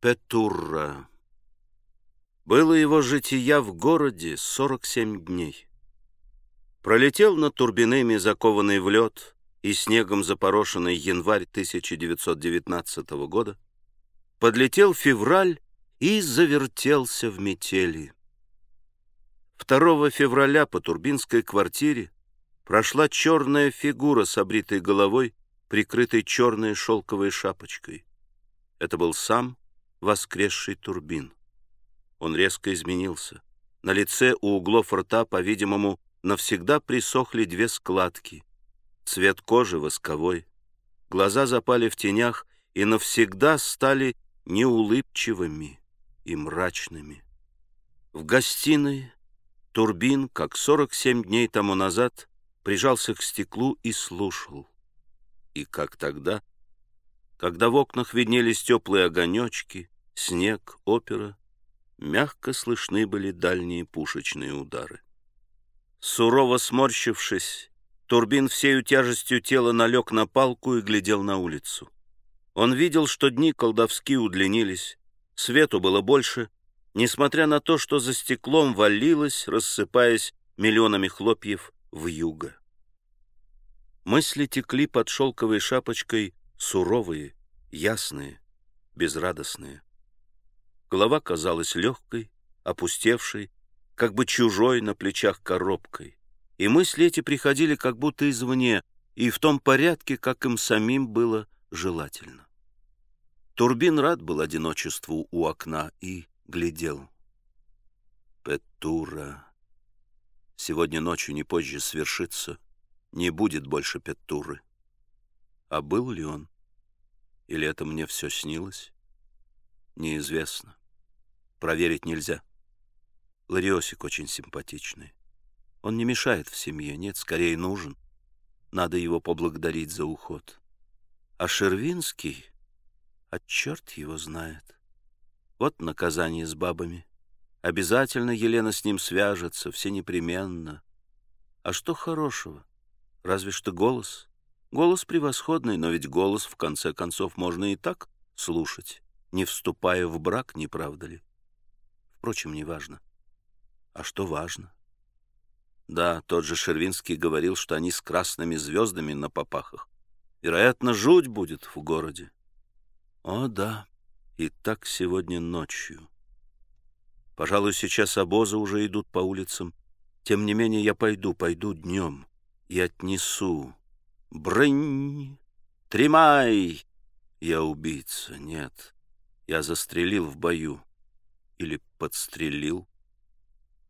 Петурра. Было его жития в городе 47 дней. Пролетел над Турбиными, закованный в лед и снегом запорошенный январь 1919 года, подлетел февраль и завертелся в метели. 2 февраля по Турбинской квартире прошла черная фигура с обритой головой, прикрытой черной шелковой шапочкой. Это был сам воскресший Турбин. Он резко изменился. На лице у углов рта, по-видимому, навсегда присохли две складки. Цвет кожи восковой. Глаза запали в тенях и навсегда стали неулыбчивыми и мрачными. В гостиной Турбин, как 47 дней тому назад, прижался к стеклу и слушал. И как тогда, когда в окнах виднелись теплые огонечки, снег, опера, мягко слышны были дальние пушечные удары. Сурово сморщившись, Турбин всею тяжестью тела налег на палку и глядел на улицу. Он видел, что дни колдовски удлинились, свету было больше, несмотря на то, что за стеклом валилось, рассыпаясь миллионами хлопьев в юго. Мысли текли под шелковой шапочкой суровые, ясные, безрадостные. Голова казалась легкой, опустевшей, как бы чужой на плечах коробкой. И мысли эти приходили как будто извне, и в том порядке, как им самим было желательно. Турбин рад был одиночеству у окна и глядел. Петура. Сегодня ночью, не позже, свершится. Не будет больше Петуры. А был ли он? Или это мне все снилось? Неизвестно. Проверить нельзя. Лариосик очень симпатичный. Он не мешает в семье, нет, скорее нужен. Надо его поблагодарить за уход. А Шервинский, а черт его знает. Вот наказание с бабами. Обязательно Елена с ним свяжется, все непременно. А что хорошего? Разве что голос. Голос превосходный, но ведь голос, в конце концов, можно и так слушать, не вступая в брак, не правда ли? Впрочем, не важно. А что важно? Да, тот же Шервинский говорил, что они с красными звездами на попахах. Вероятно, жуть будет в городе. О, да, и так сегодня ночью. Пожалуй, сейчас обозы уже идут по улицам. Тем не менее, я пойду, пойду днем и отнесу. Брынь! Тримай! Я убийца, нет. Я застрелил в бою. Или подстрелил.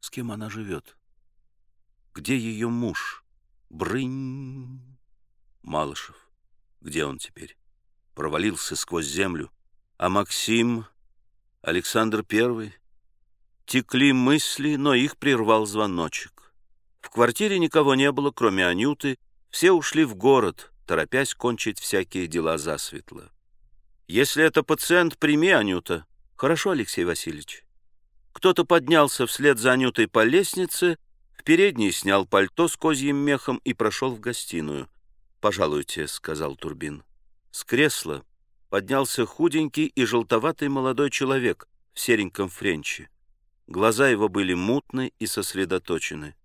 С кем она живет? Где ее муж? Брынь! Малышев. Где он теперь? Провалился сквозь землю. А Максим, Александр Первый? Текли мысли, но их прервал звоночек. В квартире никого не было, кроме Анюты. Все ушли в город, торопясь кончить всякие дела засветло. Если это пациент, прими Анюта. Хорошо, Алексей Васильевич. Кто-то поднялся вслед за Анютой по лестнице, в передней снял пальто с козьим мехом и прошел в гостиную. «Пожалуйте», — сказал Турбин. С кресла поднялся худенький и желтоватый молодой человек в сереньком френче. Глаза его были мутны и сосредоточены.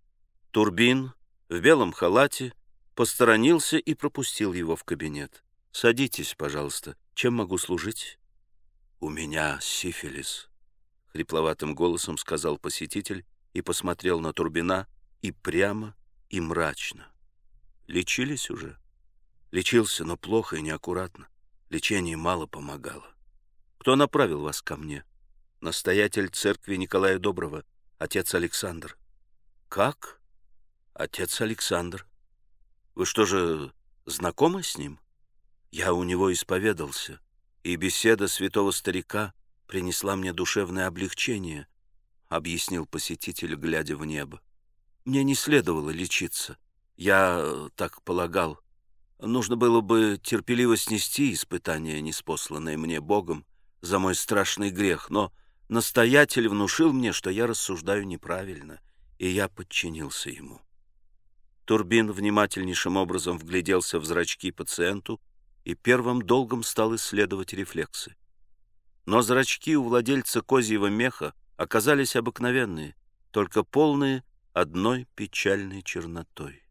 Турбин в белом халате посторонился и пропустил его в кабинет. «Садитесь, пожалуйста. Чем могу служить?» «У меня сифилис», — хрипловатым голосом сказал посетитель и посмотрел на Турбина и прямо, и мрачно. «Лечились уже?» «Лечился, но плохо и неаккуратно. Лечение мало помогало. Кто направил вас ко мне?» «Настоятель церкви Николая Доброго, отец Александр». «Как?» «Отец Александр». «Вы что же, знакомы с ним?» «Я у него исповедался, и беседа святого старика принесла мне душевное облегчение», — объяснил посетитель, глядя в небо. «Мне не следовало лечиться. Я так полагал. Нужно было бы терпеливо снести испытание, неспосланное мне Богом, за мой страшный грех, но настоятель внушил мне, что я рассуждаю неправильно, и я подчинился ему. Турбин внимательнейшим образом вгляделся в зрачки пациенту и первым долгом стал исследовать рефлексы. Но зрачки у владельца козьего меха оказались обыкновенные, только полные одной печальной чернотой.